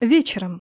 Вечером.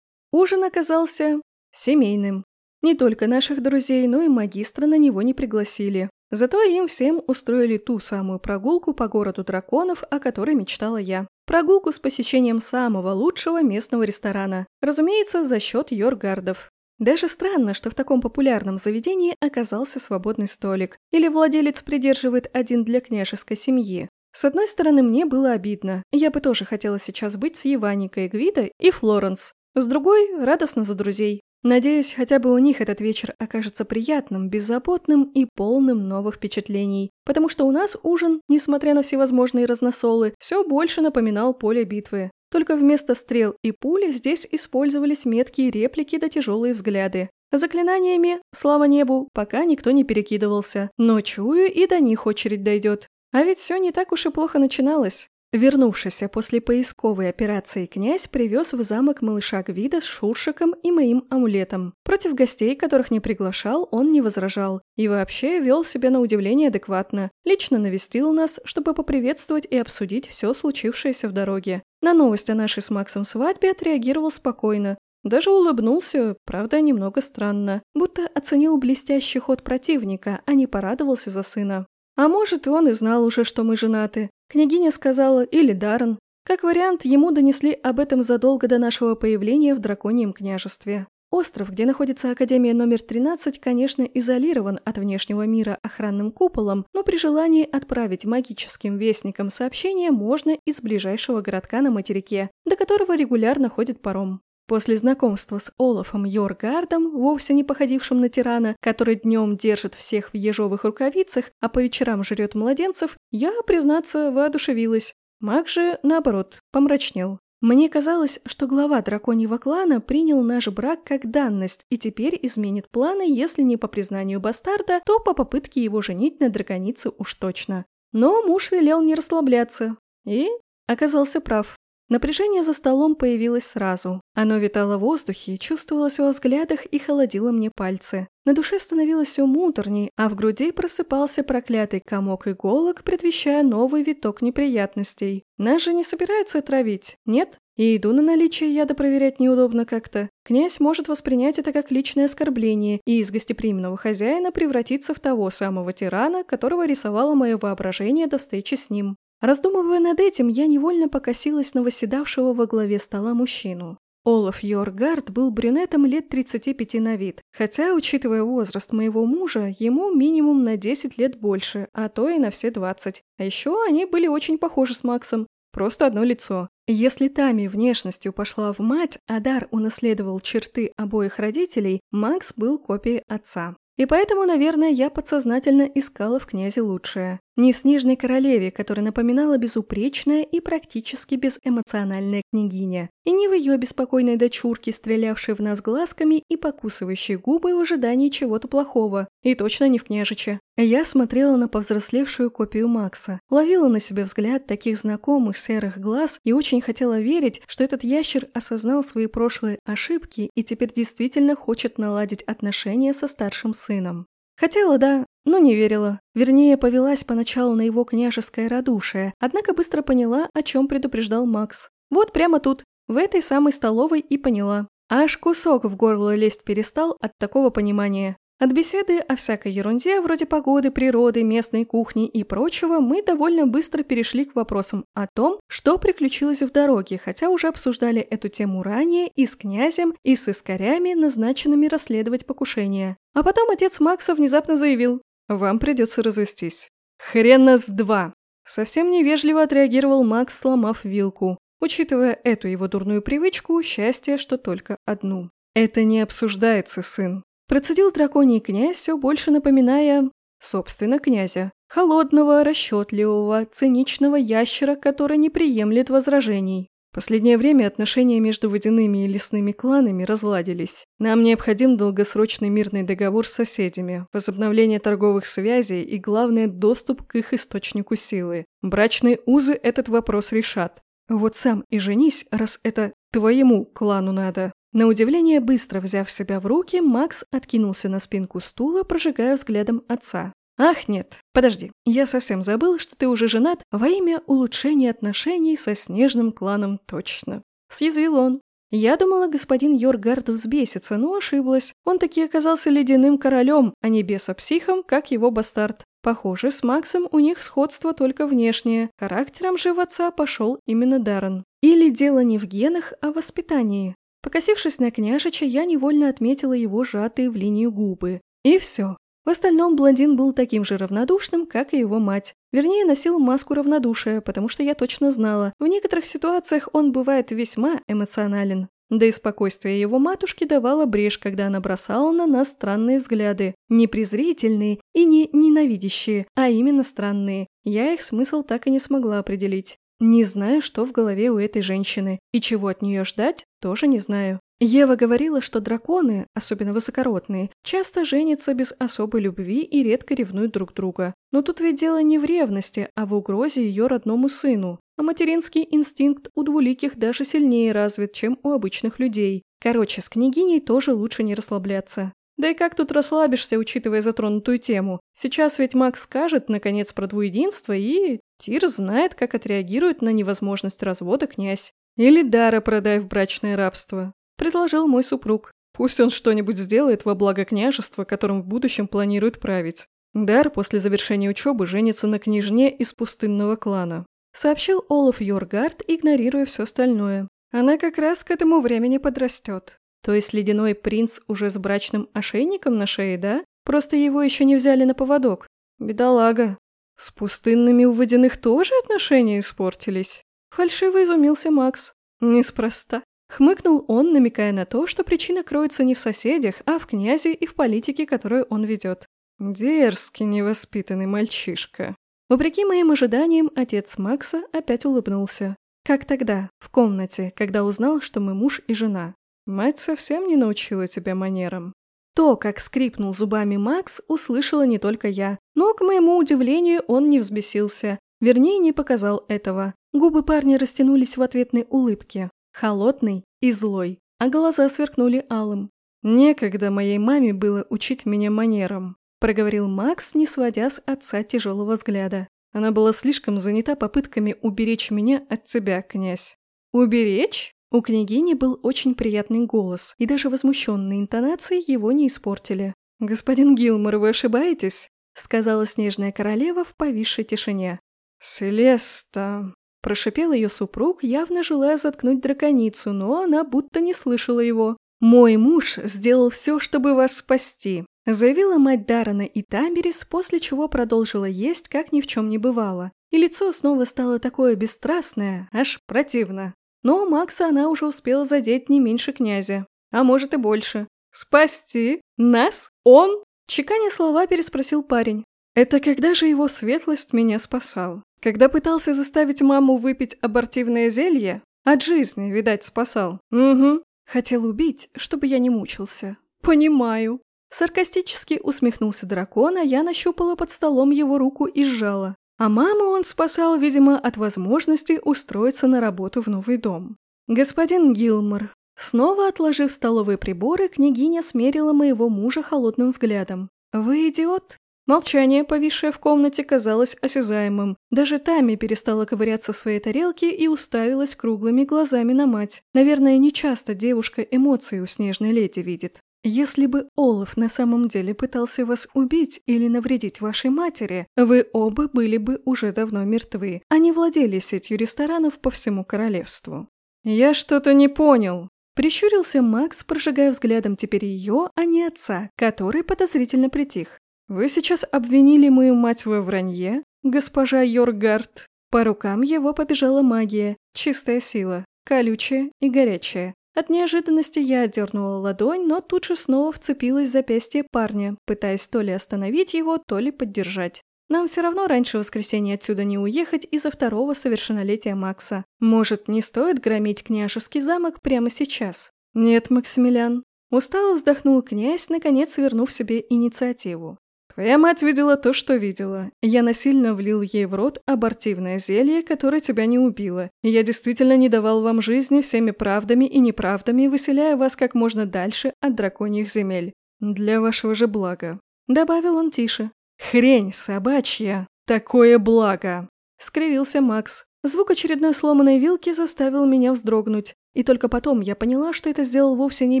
Ужин оказался семейным. Не только наших друзей, но и магистра на него не пригласили. Зато им всем устроили ту самую прогулку по городу драконов, о которой мечтала я. Прогулку с посещением самого лучшего местного ресторана. Разумеется, за счет йоргардов. Даже странно, что в таком популярном заведении оказался свободный столик. Или владелец придерживает один для княжеской семьи. С одной стороны, мне было обидно. Я бы тоже хотела сейчас быть с Еваникой, Гвидой и Флоренс. С другой, радостно за друзей. Надеюсь, хотя бы у них этот вечер окажется приятным, беззаботным и полным новых впечатлений. Потому что у нас ужин, несмотря на всевозможные разносолы, все больше напоминал поле битвы. Только вместо стрел и пули здесь использовались меткие реплики да тяжелые взгляды. Заклинаниями, слава небу, пока никто не перекидывался. Но чую, и до них очередь дойдет. А ведь все не так уж и плохо начиналось. Вернувшийся после поисковой операции князь привез в замок малыша Гвида с Шуршиком и моим амулетом. Против гостей, которых не приглашал, он не возражал. И вообще вел себя на удивление адекватно. Лично навестил нас, чтобы поприветствовать и обсудить все случившееся в дороге. На новость о нашей с Максом свадьбе отреагировал спокойно. Даже улыбнулся, правда, немного странно. Будто оценил блестящий ход противника, а не порадовался за сына. А может, и он и знал уже, что мы женаты. Княгиня сказала, или Даррен. Как вариант, ему донесли об этом задолго до нашего появления в Драконьем княжестве. Остров, где находится Академия номер 13, конечно, изолирован от внешнего мира охранным куполом, но при желании отправить магическим вестникам сообщение можно из ближайшего городка на материке, до которого регулярно ходит паром. После знакомства с Олафом Йоргардом, вовсе не походившим на тирана, который днем держит всех в ежовых рукавицах, а по вечерам жрет младенцев, я, признаться, воодушевилась. Маг же, наоборот, помрачнел. Мне казалось, что глава драконьего клана принял наш брак как данность и теперь изменит планы, если не по признанию бастарда, то по попытке его женить на драконице уж точно. Но муж велел не расслабляться. И оказался прав. Напряжение за столом появилось сразу. Оно витало в воздухе, чувствовалось во взглядах и холодило мне пальцы. На душе становилось все муторней, а в груди просыпался проклятый комок иголок, предвещая новый виток неприятностей. Нас же не собираются отравить, нет? И иду на наличие яда проверять неудобно как-то. Князь может воспринять это как личное оскорбление и из гостеприимного хозяина превратиться в того самого тирана, которого рисовало мое воображение до встречи с ним. Раздумывая над этим, я невольно покосилась на восседавшего во главе стола мужчину. Олаф Йоргард был брюнетом лет 35 на вид, хотя, учитывая возраст моего мужа, ему минимум на 10 лет больше, а то и на все 20. А еще они были очень похожи с Максом, просто одно лицо. Если Тами внешностью пошла в мать, а Дар унаследовал черты обоих родителей, Макс был копией отца. И поэтому, наверное, я подсознательно искала в князе лучшее. Не в снежной королеве, которая напоминала безупречная и практически безэмоциональная княгиня, и не в ее беспокойной дочурке, стрелявшей в нас глазками и покусывающей губы в ожидании чего-то плохого, и точно не в княжиче. Я смотрела на повзрослевшую копию Макса, ловила на себе взгляд таких знакомых серых глаз и очень хотела верить, что этот ящер осознал свои прошлые ошибки и теперь действительно хочет наладить отношения со старшим сыном. Хотела, да, но не верила. Вернее, повелась поначалу на его княжеское радушие, однако быстро поняла, о чем предупреждал Макс. Вот прямо тут, в этой самой столовой и поняла. Аж кусок в горло лезть перестал от такого понимания. От беседы о всякой ерунде, вроде погоды, природы, местной кухни и прочего, мы довольно быстро перешли к вопросам о том, что приключилось в дороге, хотя уже обсуждали эту тему ранее и с князем, и с искорями, назначенными расследовать покушение. А потом отец Макса внезапно заявил «Вам придется развестись». «Хрена с два!» Совсем невежливо отреагировал Макс, сломав вилку. Учитывая эту его дурную привычку, счастье, что только одну. «Это не обсуждается, сын. Процедил драконий князь, все больше напоминая, собственно, князя. Холодного, расчетливого, циничного ящера, который не приемлет возражений. Последнее время отношения между водяными и лесными кланами разладились. Нам необходим долгосрочный мирный договор с соседями, возобновление торговых связей и, главное, доступ к их источнику силы. Брачные узы этот вопрос решат. Вот сам и женись, раз это твоему клану надо. На удивление, быстро взяв себя в руки, Макс откинулся на спинку стула, прожигая взглядом отца. «Ах, нет, подожди, я совсем забыл, что ты уже женат во имя улучшения отношений со снежным кланом точно». Съязвил он. Я думала, господин Йоргард взбесится, но ошиблась. Он таки оказался ледяным королем, а не бесопсихом, как его бастард. Похоже, с Максом у них сходство только внешнее. Характером же в отца пошел именно Даррен. Или дело не в генах, а в воспитании. Покосившись на княжича, я невольно отметила его сжатые в линию губы. И все. В остальном блондин был таким же равнодушным, как и его мать. Вернее, носил маску равнодушия, потому что я точно знала, в некоторых ситуациях он бывает весьма эмоционален. Да и спокойствие его матушки давало брешь, когда она бросала на нас странные взгляды. Не презрительные и не ненавидящие, а именно странные. Я их смысл так и не смогла определить. Не знаю, что в голове у этой женщины, и чего от нее ждать, тоже не знаю. Ева говорила, что драконы, особенно высокородные, часто женятся без особой любви и редко ревнуют друг друга. Но тут ведь дело не в ревности, а в угрозе ее родному сыну. А материнский инстинкт у двуликих даже сильнее развит, чем у обычных людей. Короче, с княгиней тоже лучше не расслабляться. Да и как тут расслабишься, учитывая затронутую тему? Сейчас ведь Макс скажет, наконец, про двуединство, и Тир знает, как отреагирует на невозможность развода князь. Или Дара продай в брачное рабство предложил мой супруг. Пусть он что-нибудь сделает во благо княжества, которым в будущем планирует править. Дар после завершения учебы женится на княжне из пустынного клана. Сообщил Олаф Йоргард, игнорируя все остальное. Она как раз к этому времени подрастет. То есть ледяной принц уже с брачным ошейником на шее, да? Просто его еще не взяли на поводок. Бедолага. С пустынными у водяных тоже отношения испортились? Фальшиво изумился Макс. Неспроста. Хмыкнул он, намекая на то, что причина кроется не в соседях, а в князе и в политике, которую он ведет. Дерзкий, невоспитанный мальчишка. Вопреки моим ожиданиям, отец Макса опять улыбнулся. Как тогда, в комнате, когда узнал, что мы муж и жена. Мать совсем не научила тебя манерам. То, как скрипнул зубами Макс, услышала не только я. Но, к моему удивлению, он не взбесился. Вернее, не показал этого. Губы парня растянулись в ответной улыбке холодный и злой, а глаза сверкнули алым. «Некогда моей маме было учить меня манерам», – проговорил Макс, не сводя с отца тяжелого взгляда. Она была слишком занята попытками уберечь меня от тебя, князь. «Уберечь?» У княгини был очень приятный голос, и даже возмущенные интонации его не испортили. «Господин Гилмор, вы ошибаетесь?» – сказала снежная королева в повисшей тишине. «Селеста...» Прошипел ее супруг, явно желая заткнуть драконицу, но она будто не слышала его. «Мой муж сделал все, чтобы вас спасти», заявила мать Дарана и Тамерис, после чего продолжила есть, как ни в чем не бывало. И лицо снова стало такое бесстрастное, аж противно. Но Макса она уже успела задеть не меньше князя. А может и больше. «Спасти? Нас? Он?» Чеканя слова переспросил парень. «Это когда же его светлость меня спасал?» Когда пытался заставить маму выпить абортивное зелье, от жизни, видать, спасал. Угу. Хотел убить, чтобы я не мучился. Понимаю. Саркастически усмехнулся дракон, а я нащупала под столом его руку и сжала. А маму он спасал, видимо, от возможности устроиться на работу в новый дом. Господин Гилмор. Снова отложив столовые приборы, княгиня смерила моего мужа холодным взглядом. «Вы идиот? Молчание, повисшее в комнате, казалось осязаемым. Даже Тами перестала ковыряться в своей тарелке и уставилась круглыми глазами на мать. Наверное, нечасто девушка эмоции у снежной леди видит. Если бы Олаф на самом деле пытался вас убить или навредить вашей матери, вы оба были бы уже давно мертвы, а не владели сетью ресторанов по всему королевству. «Я что-то не понял», Прищурился Макс, прожигая взглядом теперь ее, а не отца, который подозрительно притих. «Вы сейчас обвинили мою мать во вранье, госпожа Йоргард?» По рукам его побежала магия, чистая сила, колючая и горячая. От неожиданности я отдернула ладонь, но тут же снова вцепилась в запястье парня, пытаясь то ли остановить его, то ли поддержать. Нам все равно раньше воскресенья отсюда не уехать из-за второго совершеннолетия Макса. Может, не стоит громить княжеский замок прямо сейчас? Нет, Максимилиан. Устало вздохнул князь, наконец вернув себе инициативу. Твоя мать видела то, что видела. Я насильно влил ей в рот абортивное зелье, которое тебя не убило. И я действительно не давал вам жизни всеми правдами и неправдами, выселяя вас как можно дальше от драконьих земель. Для вашего же блага. Добавил он тише. Хрень собачья. Такое благо. Скривился Макс. Звук очередной сломанной вилки заставил меня вздрогнуть. И только потом я поняла, что это сделал вовсе не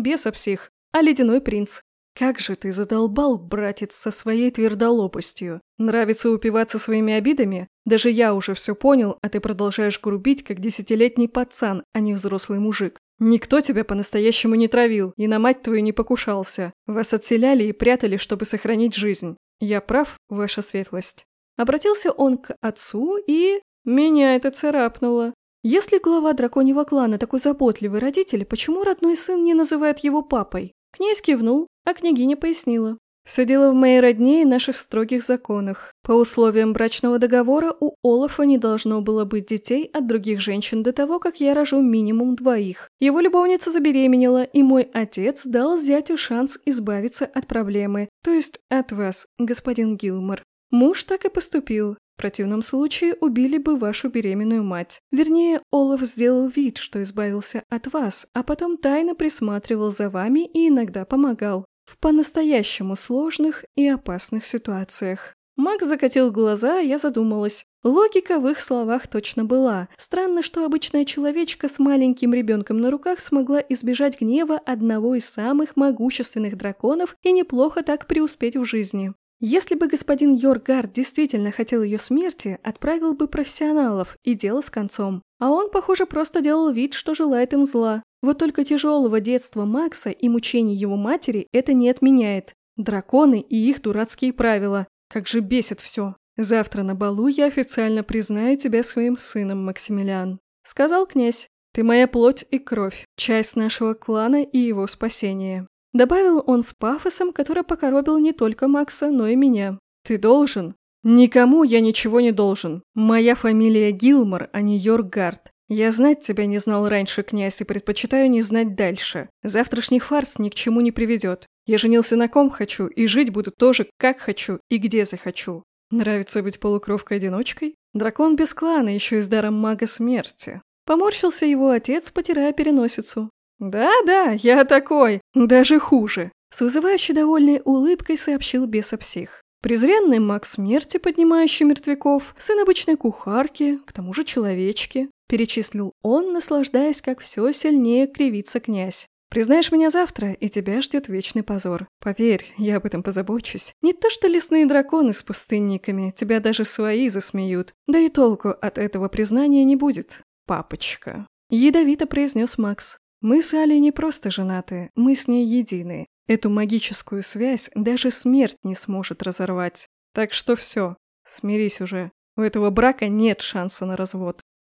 бесопсих, а ледяной принц. Как же ты задолбал, братец, со своей твердолобостью. Нравится упиваться своими обидами? Даже я уже все понял, а ты продолжаешь грубить, как десятилетний пацан, а не взрослый мужик. Никто тебя по-настоящему не травил и на мать твою не покушался. Вас отселяли и прятали, чтобы сохранить жизнь. Я прав, ваша светлость. Обратился он к отцу и... Меня это царапнуло. Если глава драконьего клана такой заботливый родитель, почему родной сын не называет его папой? Князь кивнул, а княгиня пояснила. Все дело в моей родне и наших строгих законах. По условиям брачного договора у Олафа не должно было быть детей от других женщин до того, как я рожу минимум двоих. Его любовница забеременела, и мой отец дал зятю шанс избавиться от проблемы, то есть от вас, господин Гилмор. Муж так и поступил. В противном случае убили бы вашу беременную мать. Вернее, Олаф сделал вид, что избавился от вас, а потом тайно присматривал за вами и иногда помогал в по-настоящему сложных и опасных ситуациях. Макс закатил глаза, а я задумалась. Логика в их словах точно была. Странно, что обычная человечка с маленьким ребенком на руках смогла избежать гнева одного из самых могущественных драконов и неплохо так преуспеть в жизни. Если бы господин Йоргард действительно хотел ее смерти, отправил бы профессионалов, и дело с концом. А он, похоже, просто делал вид, что желает им зла. Вот только тяжелого детства Макса и мучений его матери это не отменяет. Драконы и их дурацкие правила. Как же бесит все. Завтра на балу я официально признаю тебя своим сыном, Максимилиан. Сказал князь. Ты моя плоть и кровь, часть нашего клана и его спасения. Добавил он с пафосом, который покоробил не только Макса, но и меня. Ты должен. Никому я ничего не должен. Моя фамилия Гилмор, а не Йоргард. «Я знать тебя не знал раньше, князь, и предпочитаю не знать дальше. Завтрашний фарс ни к чему не приведет. Я женился на ком хочу, и жить буду тоже как хочу и где захочу. Нравится быть полукровкой-одиночкой? Дракон без клана, еще и с даром мага смерти». Поморщился его отец, потирая переносицу. «Да-да, я такой, даже хуже», — с вызывающей довольной улыбкой сообщил бесопсих. Презренный маг смерти, поднимающий мертвяков, сын обычной кухарки, к тому же человечки, перечислил он, наслаждаясь, как все сильнее кривится князь. Признаешь меня завтра, и тебя ждет вечный позор. Поверь, я об этом позабочусь. Не то что лесные драконы с пустынниками, тебя даже свои засмеют. Да и толку от этого признания не будет, папочка. Ядовито произнес Макс. Мы с Али не просто женаты, мы с ней едины. Эту магическую связь даже смерть не сможет разорвать. Так что все, смирись уже. У этого брака нет шанса на развод.